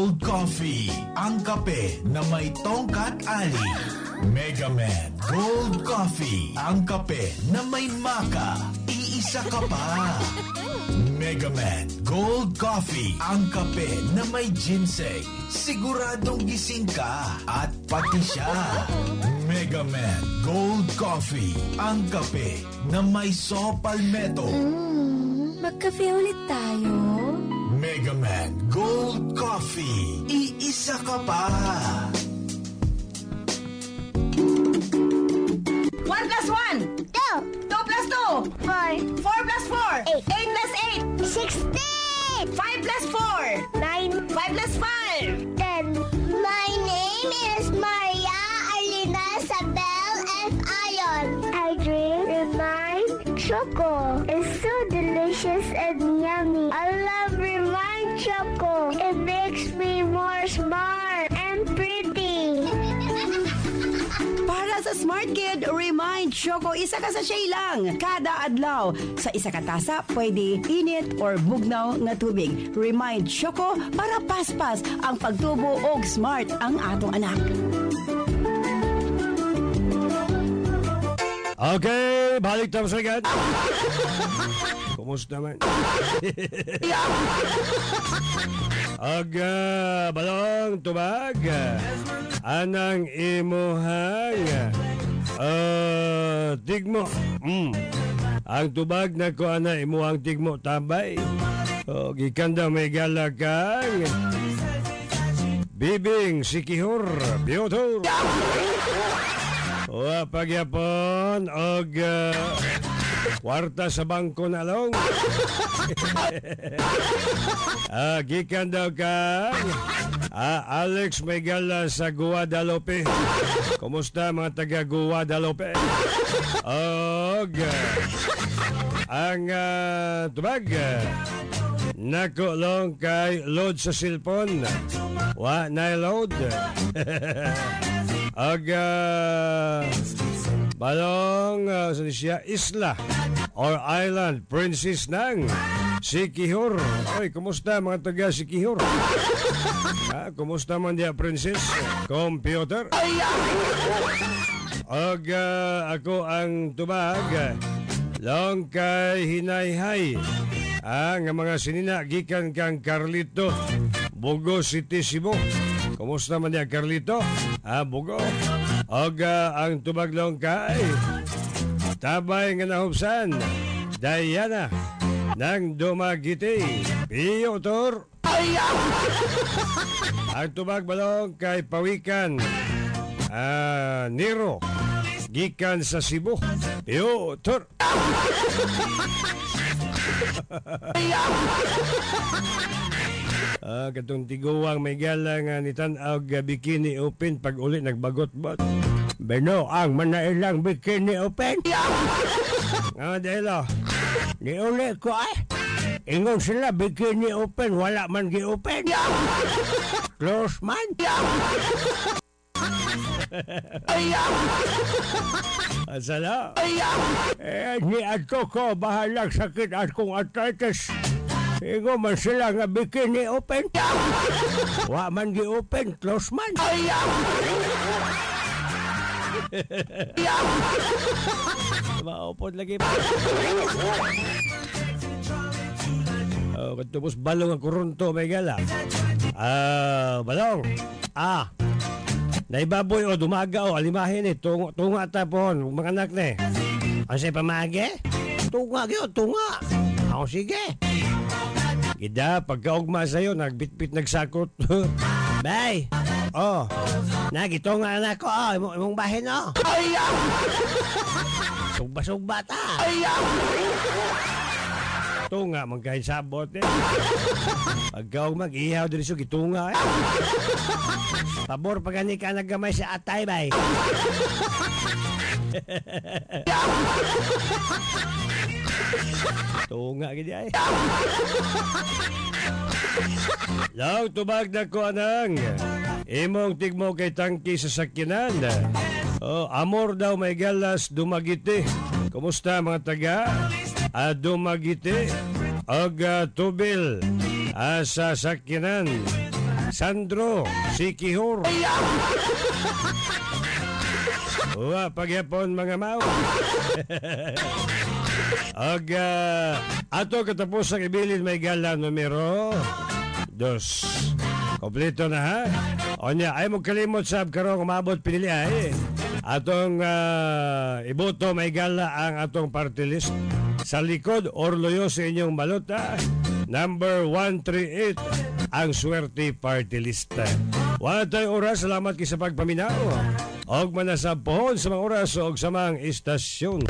Speaker 23: Gold Coffee. Ang kape na may tongkat ali. Mega Man Gold Coffee. Ang kape na may maka. Iisa ka pa. Mega Man Gold Coffee. Ang kape na may ginseng. Siguradong gising ka at pati siya. Mega Man Gold Coffee. Ang kape na may saw palmetto.
Speaker 6: Magkape ulit tayo.
Speaker 23: Mega Man Gold Coffee. Iisa ka pa.
Speaker 1: 1 plus 1. 2. 2 plus 2. 4. 4 plus 4. 8. 8 plus 8. 16. 5 plus 4. 9. 5 plus 5. 10.
Speaker 24: My name is Maria Alina Sabel F. Ayon. I drink Remind Choco. It's so delicious and yummy. I love Choco. It makes me more smart and pretty.
Speaker 25: Para sa Smart Kid, remind Choco isa ka sa shay lang. Kada adlaw. Sa isa ka tasa, pwede init or bugnaw nga tubig. Remind Choco para paspas ang pagtubo og smart ang atong anak.
Speaker 19: Okay, balik tayo sa agad. Kumusta man? Ag ah, balong tubag. Anang imuhang uh, tigmo. Mm. Ang tubag na ko ana imuhang tigmo tambay. O gikan daw may galakang Bibing Sikihor Biotor. Wa pagyapon og uh, kwarta sa bangko na long. ah, gikan daw ka. Ah, Alex Megala sa Guadalupe. Kumusta mga taga Guadalupe? Og ang uh, tubag Nako long kay load sa cellphone. Wa na load. Aga balong uh, sa siya isla or island princess ng Sikihor. Oy, kumusta mga taga Sikihor? ah, kumusta man dia princess? Computer. Aga ako ang tubag. Long kay hinayhay ang mga sinina gikan kang Carlito Bugo City Cebu. Kumusta man niya Carlito? Ah, Bugo. Og ah, ang tubaglong kay. Tabay nga nahubsan. Diana ng Dumagiti. Piyotor Ang tubag balong kay Pawikan. Ah, Nero. Gikan sa Cebu. Piyotor Ah, katong tiguwang may gala nga ni Tanaw nga bikini open pag uli nagbagot bot. Beno, ang manailang bikini open. Nga dahilo, ni uli ko ay. Ingon sila bikini open, wala man gi-open. Close man. Asala. Eh, ni ato ko bahalang sakit at kong arthritis. Igo man sila nga bikini open. Wa man gi open, close man. Maupod lagi pa. Oh, katapos balong ang kurunto may gala. Ah, balong. Ah, naibaboy o dumaga o alimahin eh. Tunga, tunga tapon, mga anak ni. Ang say pamage? Tunga gyud, tunga. Ako sige. Gida, pagkaugma sa'yo, nagbitbit nagsakot. Bay! Oh, nagitunga na ko. Oh, imong, imong bahin, oh. Ay! Sugba-sugba ta. Ay! Tunga, man kahit sabot eh. Pagkaugma, ihaw din siya, gitunga eh. Pabor, pag ani ka naggamay sa atay, bay. Tunga gini ay. Law tubag na ko anang. Imong tigmo kay tangki sa sakyanan. Oh, amor daw may galas dumagiti. Kumusta mga taga? Ah, dumagiti. Og ah, tubil. Ah, sa sakyanan. Sandro, si Kihor. Uwa, pagyapon mga mau. Og ah, ato katapos ang ibilin may gala numero dos. Kompleto na ha? O niya, ay mo kalimot sab karong umabot pinili ay. Atong ah, iboto may gala ang atong party list. Sa likod, orloyo sa inyong balota. Number 138, ang swerte party list. Wala tayong oras, salamat kay sa pagpaminaw. Og manasab pohon sa mga oras og sa mga istasyon.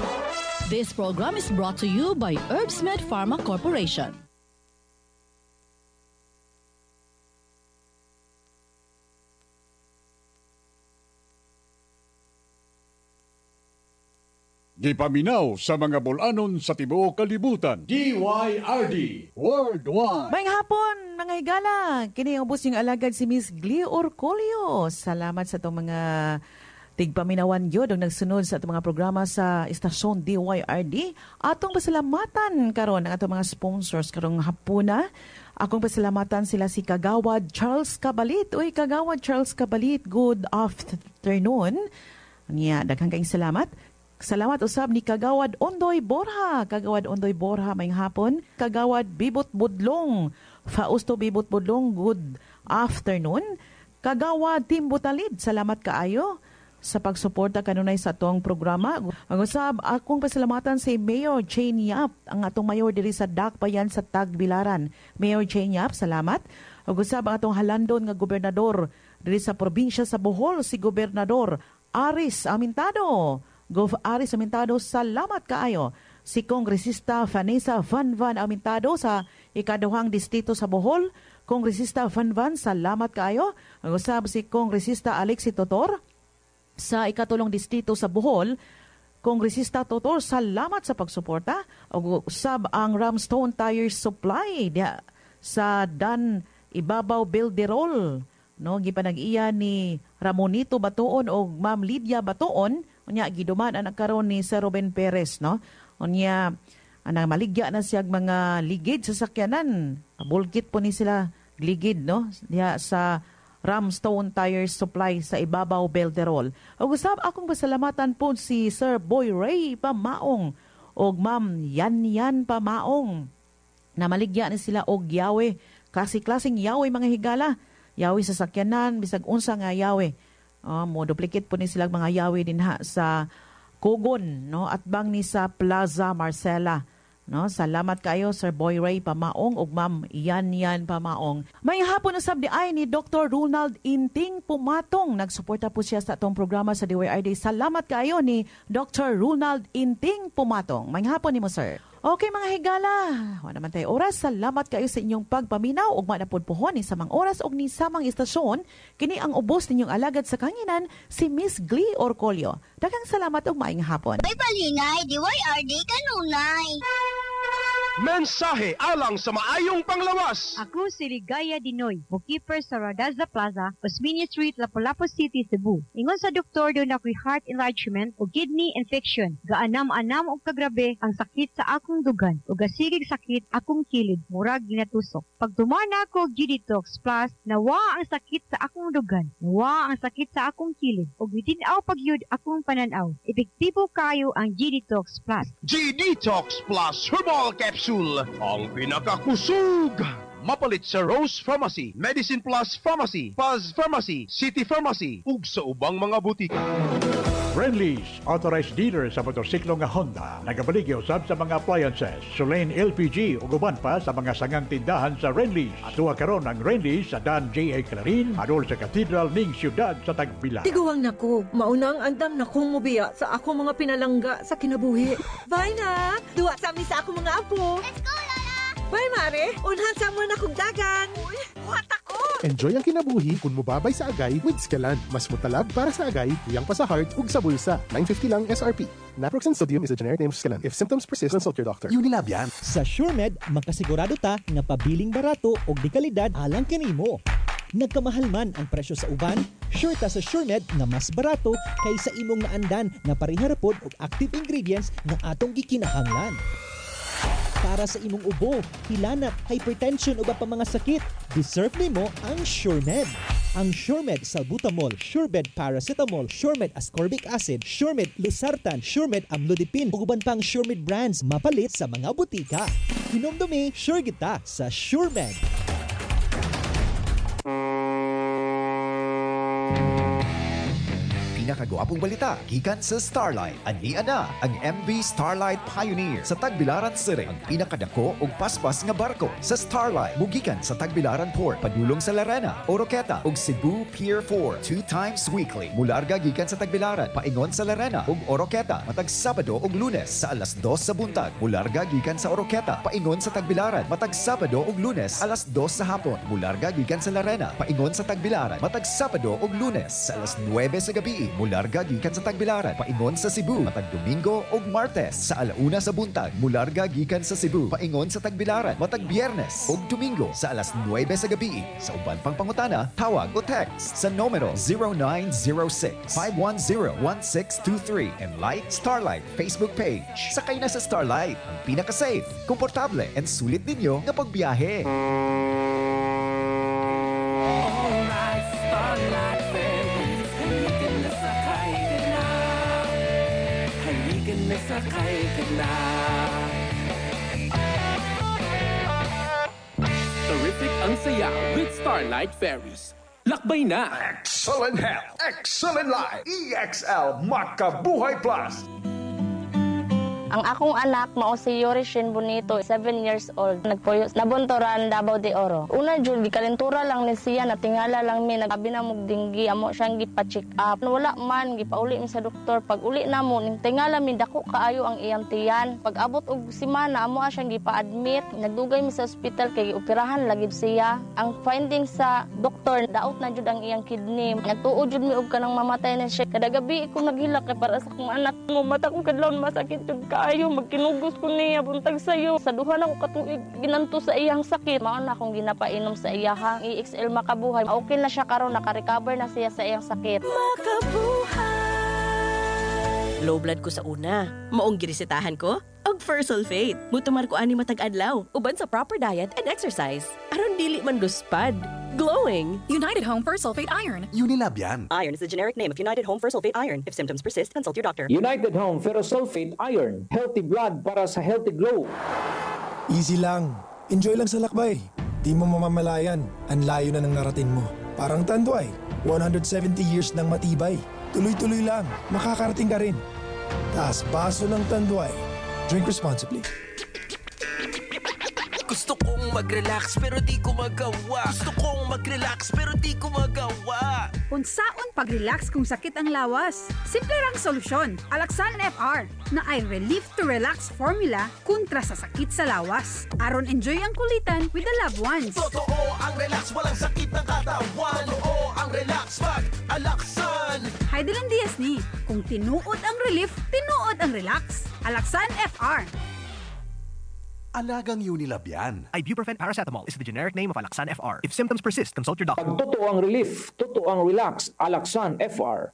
Speaker 17: This program is brought to you by Herbsmed Pharma Corporation.
Speaker 26: Gipaminaw sa mga bulanon sa tibuok kalibutan. DYRD Worldwide.
Speaker 27: May hapon, mga higala. Kini ang ubos yung alagad si Miss Glee Orcolio. Salamat sa itong mga tigpaminawan yun ang nagsunod sa itong mga programa sa istasyon DYRD. Atong pasalamatan karon ang atong mga sponsors karong hapuna. Akong pasalamatan sila si Kagawad Charles Kabalit. Uy, Kagawad Charles Kabalit, good afternoon. Niya, daghang kayong salamat. Salamat usab ni Kagawad Ondoy Borha. Kagawad Ondoy Borha may hapon. Kagawad Bibot Budlong. Fausto Bibot Budlong, good afternoon. Kagawad Tim Butalid, salamat kaayo sa pagsuporta kanunay sa atong programa. Ang usab, akong pasalamatan si Mayor Jane Yap, ang atong mayor diri sa Dakbayan sa Tagbilaran. Mayor Jane Yap, salamat. Ang usab, ang atong halandon nga gobernador diri sa probinsya sa Bohol, si Gobernador Aris Amintado. Gov. Aris Amintado, salamat kaayo. Si Kongresista Vanessa Van Van Amintado sa ikaduhang distrito sa Bohol. Kongresista Van Van, salamat kaayo. Ang usab si Kongresista Alexi Totor sa ikatulong distrito sa Bohol. Kongresista Totor, salamat sa pagsuporta. O usab ang Ramstone Tire Supply diya sa Dan Ibabaw Bilderol. No, gipanag-iya ni Ramonito Batuon o Ma'am Lydia Batuon unya giduman ang nagkaroon ni Sir Ruben Perez no unya anang maligya na siya mga ligid sa sakyanan bulkit po ni sila ligid no diya sa Ramstone Tire Supply sa Ibabaw Belderol. Ug usab akong pasalamatan po si Sir Boy Ray Pamaong og Ma'am Yan Yan Pamaong. Na maligya ni sila og yawe. Kasi klaseng yawe mga higala. Yawe sa sakyanan bisag unsa nga yawe. Oh, mo duplicate po ni silang mga yawi din ha sa Kugon no? At bang ni sa Plaza Marcela. No, salamat kayo Sir Boy Ray Pamaong ug Ma'am Yan Yan Pamaong. May hapon na sabdi ay ni Dr. Ronald Inting Pumatong. Nagsuporta po siya sa atong programa sa DYRD. Salamat kayo ni Dr. Ronald Inting Pumatong. May hapon ni mo sir. Okay mga higala, wala naman tayo oras. Salamat kayo sa inyong pagpaminaw ug manapod pohon ni samang oras og ni samang istasyon. Kini ang ubos ninyong alagad sa kanginan si Miss Glee Orcolio. Daghang salamat ug maayong hapon.
Speaker 24: May balingay, DYRD kanunay.
Speaker 28: Mensahe alang sa maayong panglawas.
Speaker 29: Ako si Ligaya Dinoy, bookkeeper sa Radaza Plaza, Osmeña Street, Lapu-Lapu City, Cebu. Ingon sa doktor doon ako'y heart enlargement o kidney infection. Gaanam-anam og kagrabe ang sakit sa akong dugan o gasigig sakit akong kilid, murag ginatusok. Pag tumana ko G-Detox Plus, nawa ang sakit sa akong dugan, nawa ang sakit sa akong kilid, o bitinaw pagyud akong pananaw. Epektibo kayo ang G-Detox Plus.
Speaker 28: G-Detox Plus Herbal Capsule ang pinakakusog Mapalit sa Rose Pharmacy, Medicine Plus Pharmacy, Paz Pharmacy, City Pharmacy, ug sa ubang mga butika.
Speaker 26: Friendly's, authorized dealer sa motorsiklo nga Honda. Nagabaligya usab sa mga appliances, Sulain LPG ug uban pa sa mga sangang tindahan sa Renly's. Atuwa karon ang Renly's sa Dan J.A. Clarin, adol sa Cathedral ning siyudad sa Tagbilaran.
Speaker 30: Tiguang nako, maunang andam na kong mubiya sa ako mga pinalangga sa kinabuhi. Bye na! Duwa sa amin sa ako mga apo. Let's go! Bye, Mare! Unhan sa mo na kong dagan. Uy, buhat ako!
Speaker 31: Enjoy ang kinabuhi kung mubabay sa agay with Scalan. Mas mutalab para sa agay, tuyang pa sa heart ug sa bulsa. 950 lang SRP. Naproxen sodium is a generic name of Scalan. If symptoms persist, consult your doctor.
Speaker 32: Unilab yan. Sa SureMed, makasigurado ta nga pabiling barato o di kalidad alang kanimo. Nagkamahal man ang presyo sa uban, sure ta sa SureMed nga mas barato kaysa imong naandan nga pariharapod og active ingredients nga atong gikinahanglan para sa imong ubo, hilanat, hypertension o pa mga sakit. Deserve nimo ang SureMed. Ang SureMed Salbutamol, SureMed Paracetamol, SureMed Ascorbic Acid, SureMed Losartan, SureMed Amlodipine ug uban pang SureMed brands mapalit sa mga butika. Hinomdumi, sure kita sa SureMed.
Speaker 13: Pinakagwapong balita gikan sa Starlight. Ania na ang MV Starlight Pioneer sa Tagbilaran City. Ang pinakadako ug paspas nga barko sa Starlight mugikan sa Tagbilaran Port padulong sa Larena, Oroqueta ug Cebu Pier 4 two times weekly. Mularga gikan sa Tagbilaran paingon sa Larena ug Oroqueta matag Sabado ug Lunes sa alas 2 sa buntag. Mularga gikan sa Oroqueta paingon sa Tagbilaran matag Sabado ug Lunes alas 2 sa hapon. Mularga gikan sa Larena paingon sa Tagbilaran matag Sabado ug Lunes sa alas 9 sa gabi mularga gikan sa Tagbilaran paingon sa Cebu matag Domingo ug Martes sa alauna sa buntag mularga gikan sa Cebu paingon sa Tagbilaran matag Biyernes ug Domingo sa alas 9 sa gabi. Sa uban pang pangutana tawag o text sa numero 0906-510-1623 and like Starlight Facebook page. Sakay na sa Starlight ang pinaka-safe komportable and sulit ninyo nga pagbiyahe.
Speaker 4: Alright, Starlight Halika na.
Speaker 33: Terrific ang saya with Starlight Ferries. Lakbay na!
Speaker 9: Excellent health, excellent life. EXL Makabuhay Plus.
Speaker 34: Ang akong anak mao si Yorishin Bonito, 7 years old. Nagpuyo nabuntoran Davao de Oro. Una jud gikalentura lang ni siya natingala lang mi nagabi na mog dinggi amo siyang gipa-check up. Wala man gipauli mi sa doktor. Pag uli na mo ning tingala mi dako kaayo ang iyang tiyan. Pag abot og semana amo siyang gipa-admit. Nagdugay mi sa ospital kay operahan lagid siya. Ang finding sa doktor daot na jud ang iyang kidney. Nagtuo jud mi og kanang mamatay na siya. Kada gabi ko naghilak kay para sa akong anak mo mata kong kadlawon masakit jud kaayo magkinugos ko niya buntag sayo sa duha na ko katuig ginanto sa iyang sakit mao na akong ginapainom sa iyaha EXL makabuhay okay na siya karon naka-recover na siya sa iyang sakit
Speaker 35: Low blood ko sa una. Maong girisitahan ko? Og first sulfate. Mutumar ko ani matag adlaw. Uban sa proper diet and exercise. Aron dili man luspad. Glowing.
Speaker 36: United Home First Sulfate Iron.
Speaker 32: Unilab yan.
Speaker 35: Iron is the generic name of United Home First Sulfate Iron. If symptoms persist, consult your doctor.
Speaker 8: United Home Ferrosulfate Iron. Healthy blood para sa healthy glow.
Speaker 37: Easy lang. Enjoy lang sa lakbay. Di mo mamamalayan. Ang layo na ng narating mo. Parang Tanduay. 170 years ng matibay. Tuloy-tuloy lang. Makakarating ka rin. Taas baso ng Tanduay. Drink responsibly.
Speaker 38: Gusto kong mag-relax pero di ko magawa Gusto kong mag-relax pero di ko magawa
Speaker 36: Unsaon pag-relax kung sakit ang lawas? Simple rang solusyon. Alaxan FR na ay relief to relax formula kontra sa sakit sa lawas. Aron enjoy ang kulitan with the loved ones.
Speaker 38: Totoo ang relax, walang sakit ng katawan Totoo ang relax, mag-alaksan
Speaker 36: Heidelan Diaz ni, kung tinuod ang relief, tinuod ang relax. Alaxan FR.
Speaker 32: Alagang Unilab yan.
Speaker 39: Ibuprofen paracetamol is the generic name of Alaxan FR. If symptoms persist, consult your doctor.
Speaker 8: Pag totoo ang relief, totoo ang relax, Alaxan FR.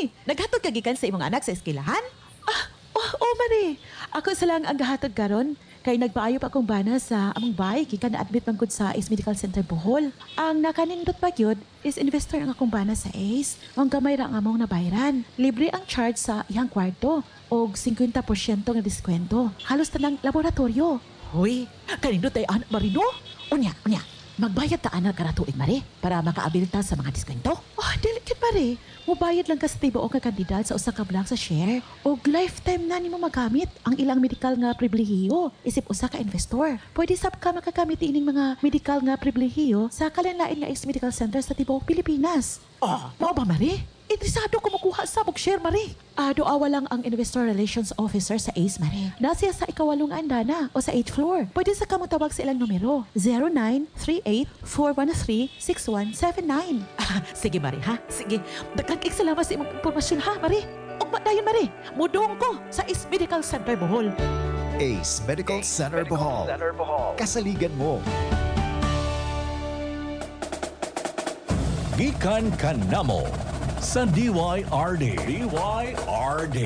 Speaker 27: Uy? Naghatod ka gikan sa imong anak sa eskwelahan? Ah, oh, oh, Mari. Ako sa lang ang gahatod karon kay nagpaayo pa akong bana sa among bahay gikan na-admit man gud sa Ace Medical Center Bohol. Ang nakanindot pa gyud is investor ang akong bana sa Ace. Ang gamay ra ang among nabayaran. Libre ang charge sa iyang kwarto og 50% nga diskwento. Halos tanang laboratorio. Hoy, kanindot ay anak marino? Unya, unya. Magbayad ta anak kada tuig mare para makaabil ta sa mga diskwento. Oh, delicate mare. Mubayad lang ka sa tibuok nga kandidat sa usa ka block sa share o lifetime na nimo magamit ang ilang medical nga pribilehiyo isip usa ka investor. Pwede sab ka makagamit ining mga medical nga pribilehiyo sa kalanlain nga is medical center sa tibuok Pilipinas. Ah, mao ba mare? Interesado ko makuha sa bug share, Mari. Ah, doawa lang ang Investor Relations Officer sa ACE, Mari. Nasiya sa ikawalong andana o sa 8th floor. Pwede sa kamong tawag sa ilang numero. 0938-413-6179. Ah, sige, Mari, ha? Sige. Dagkag salamat sa imong impormasyon, ha, Mari? Ugma dayon, Mari. Mudong ko sa ACE Medical Center, Bohol.
Speaker 13: Ace Medical Center Bohol. Kasaligan mo.
Speaker 9: Gikan kanamo sa DYRD. DYRD.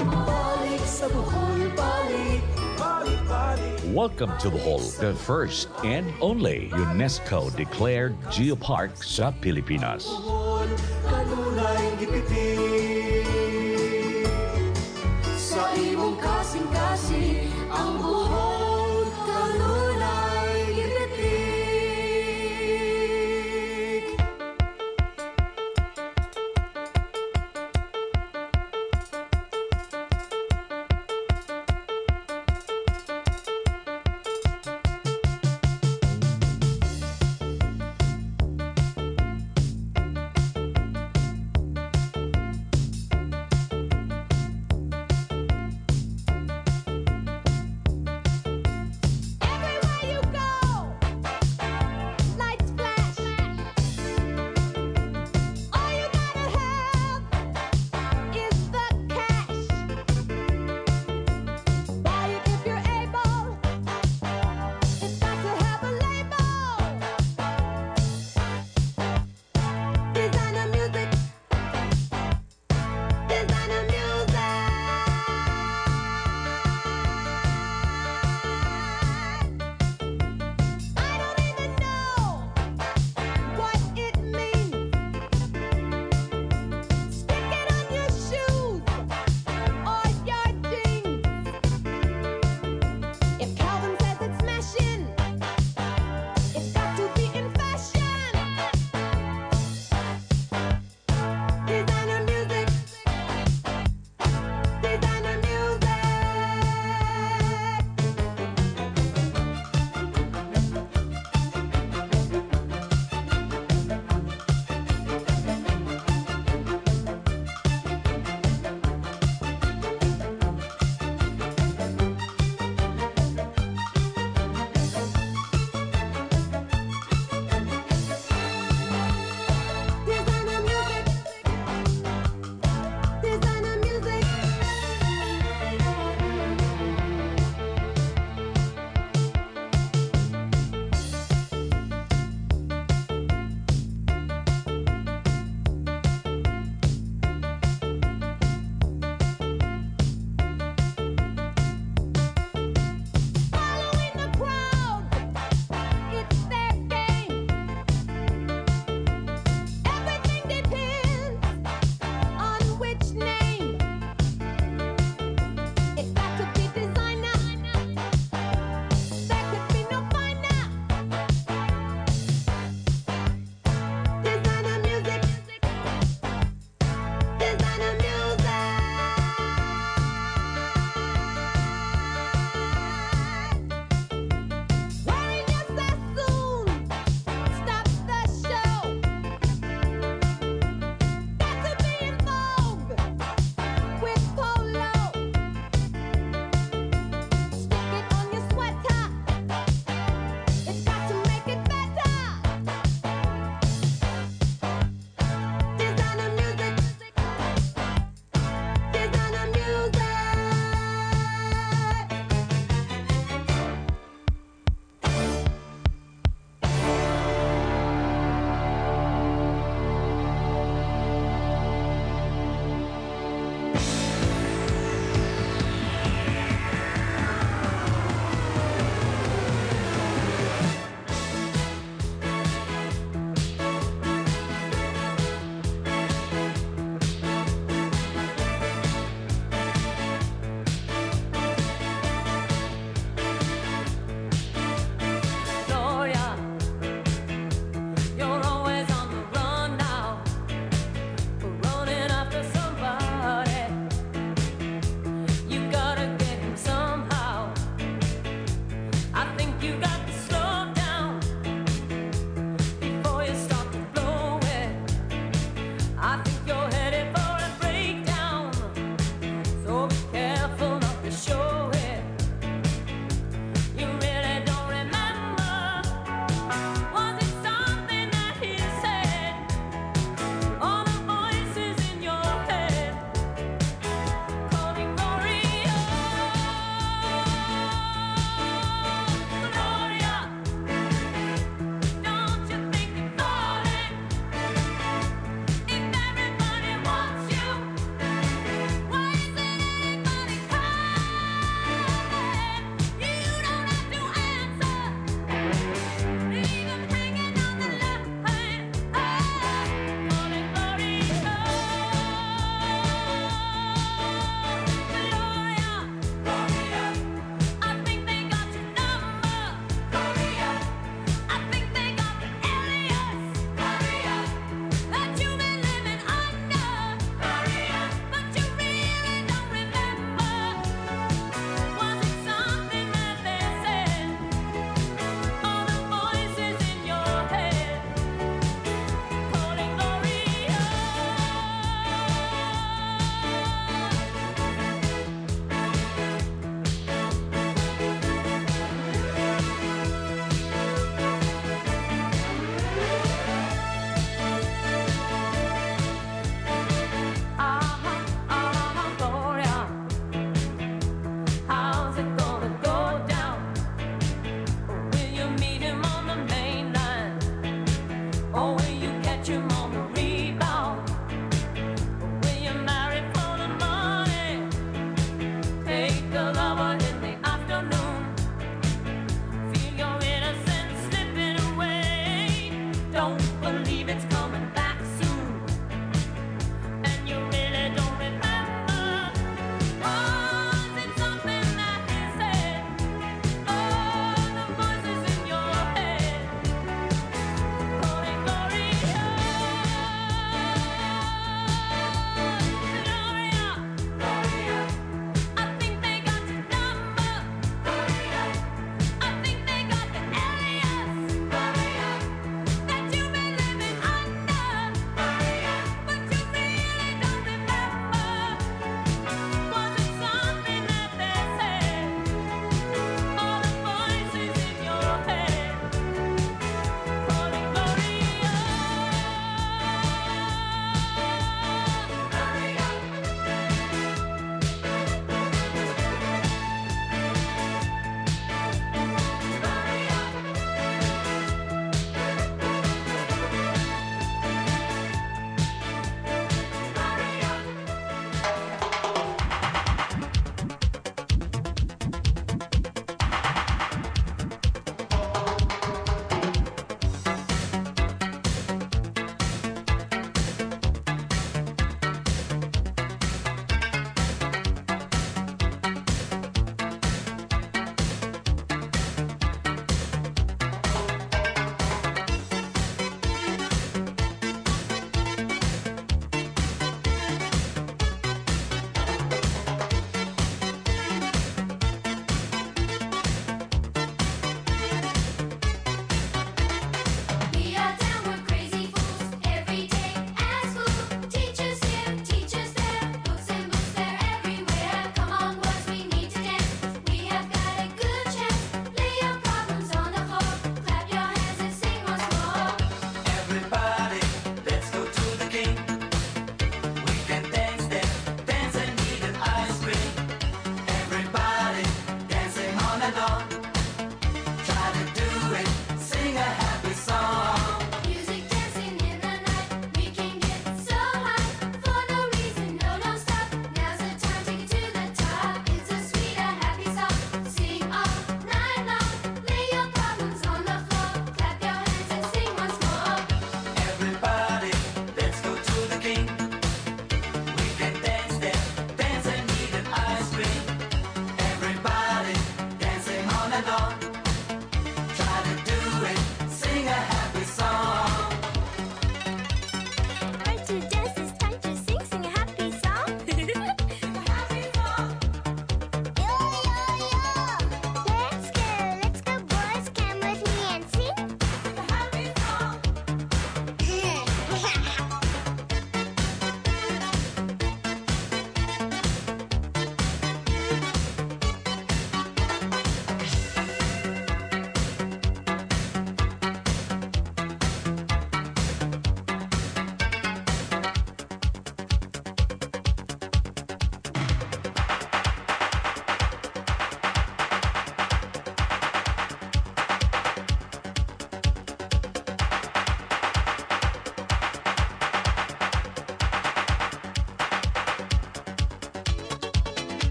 Speaker 4: Balik sa Bohol, balik, balik, balik.
Speaker 40: Welcome to Bohol, the first and only UNESCO declared geopark sa Pilipinas.
Speaker 4: Sa imong kasing-kasing, ang Bohol,